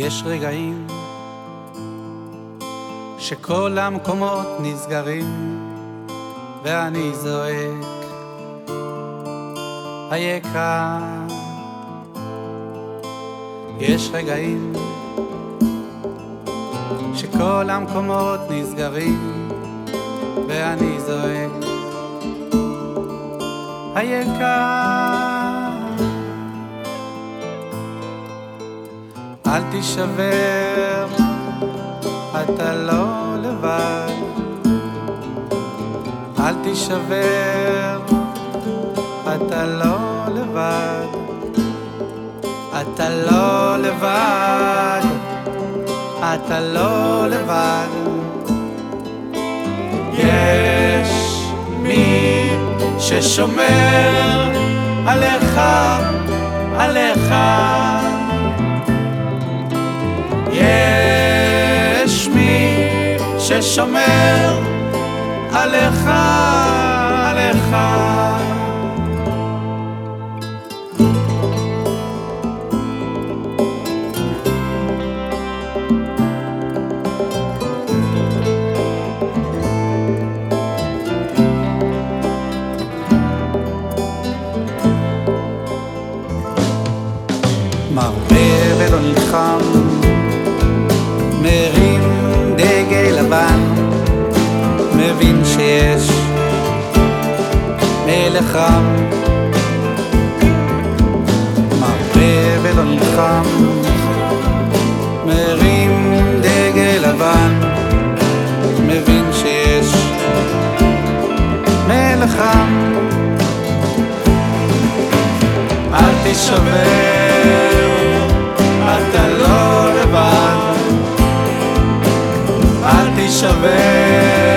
יש רגעים שכל המקומות נסגרים ואני זועק היקר. יש רגעים שכל המקומות נסגרים ואני זועק היקר אל תישבר, אתה לא לבד. אל תישבר, אתה לא לבד. אתה לא לבד, אתה לא לבד. יש מי ששומר עליך, עליך. ששומר עליך, עליך. מרבה ולא נלחם מבין שיש מלך רם. מרבה ולא נלחם, מרים דגל לבן, מבין שיש מלך רם. אל תישבר, אתה לא לבד. אל תישבר,